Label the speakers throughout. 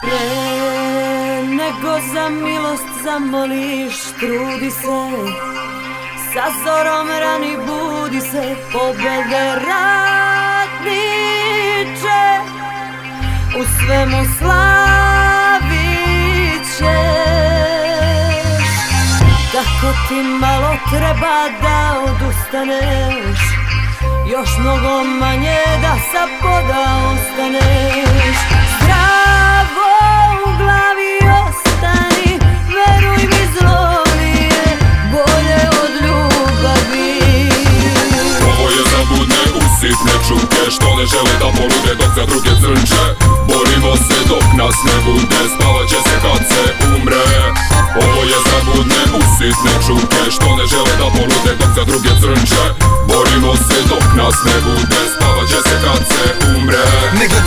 Speaker 1: Pre nego za milost zamoliš, trudi se. Sa zorom rani budi se, pobede radniče. U svemu slavit ćeš. Tako ti malo treba da odustaneš Još mnogo manje da sa
Speaker 2: žele da polude dok za druge crnče. Borimo se dok nas ne bude Spavat će se kad se umre. Ovo je za budne usitne čuke Što ne žele da polude dok za druge crnče. Borimo se dok nas ne bude Spavat će se kad se umre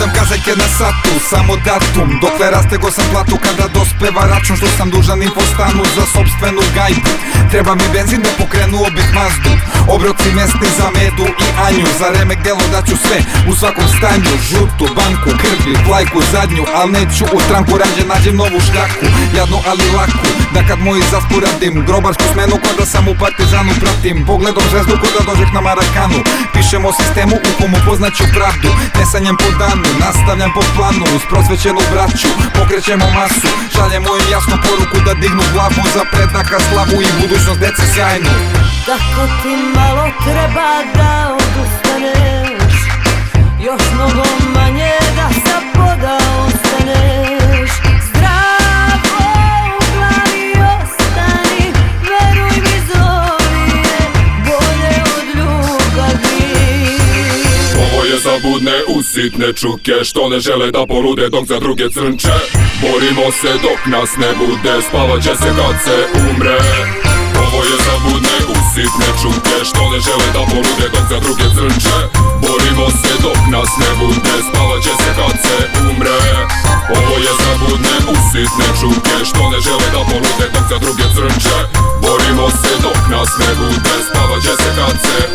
Speaker 3: gledam kazaljke na satu, samo datum. Dokle rastego sam platu kada dospeva račun Što sam dužan info stanu za sobstvenu gajbu. Treba mi benzin da pokrenuo bih mazdu Obroci mesni za medu i anju. Za remek delo daću sve u svakom stanju. Žutu banku, krvi, flajku zadnju Al neću u stranku rađe nađem novu štaku Jadnu ali laku, da kad moji zaspu radim Grobarsku smenu ko da sam u partizanu pratim. Pogledom zvezdu ko da dođeh na Marakanu. Pišem o sistemu u komu poznaću pravdu. Ne sanjam po danu, nastavljam po planu Uz prosvećenu braću, pokrećemo masu Šaljemo im jasnu poruku da dignu glavu Za predaka slavu i budućnost dece sjajnu.
Speaker 1: Tako ti malo treba da odustaneš? Još mnogo manje
Speaker 2: usitne čuke Što ne žele da polude dok za druge crnče. Borimo se dok nas ne bude Spavat će se kad se umre. Ovo je za budne usitne čuke Što ne žele da polude dok za druge crnče. Borimo se dok nas ne bude Spavat će se kad se umre. Ovo je za budne usitne čuke Što ne žele da polude dok za druge crnče. Borimo se dok nas ne bude Spavat će se kad se umre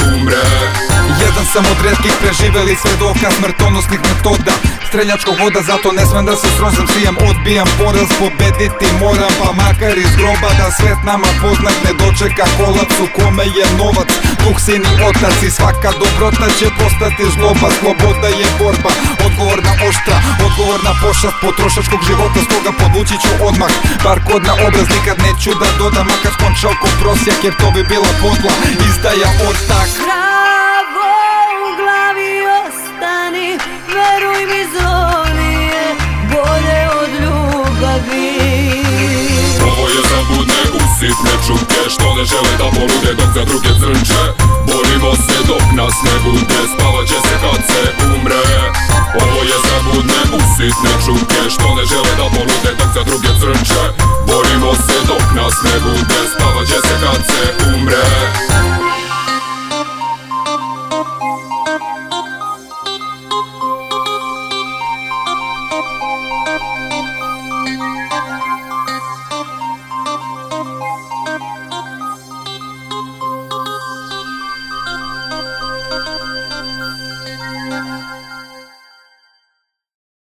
Speaker 3: sam od redkih preživeli svedoka smrtonosnih metoda. Streljačkog voda, zato ne smem da se srozam Sijem, odbijam poraz, pobediti moram Pa makar iz groba da svet nama poznat Ne dočeka kolaps u kome je novac. Duh, sin i otac i svaka dobrota će postati zloba. Sloboda je borba, odgovorna oštra Odgovorna pošast potrošačkog života. Stoga podvući ću odmah Bar kod na obraz nikad neću da dodam. Makar skončao ko prosjak jer to bi bila podla Izdaja od tak
Speaker 1: Nemoj mi zlo bolje od ljubavi.
Speaker 2: Ovo je za budne usitne čuke Što ne žele da polude dok za druge crnče. Borimo se dok nas ne bude Spavat će se kad se umre. Ovo je za budne usitne čuke Što ne žele da polude dok za druge crnče. Borimo se dok nas ne bude.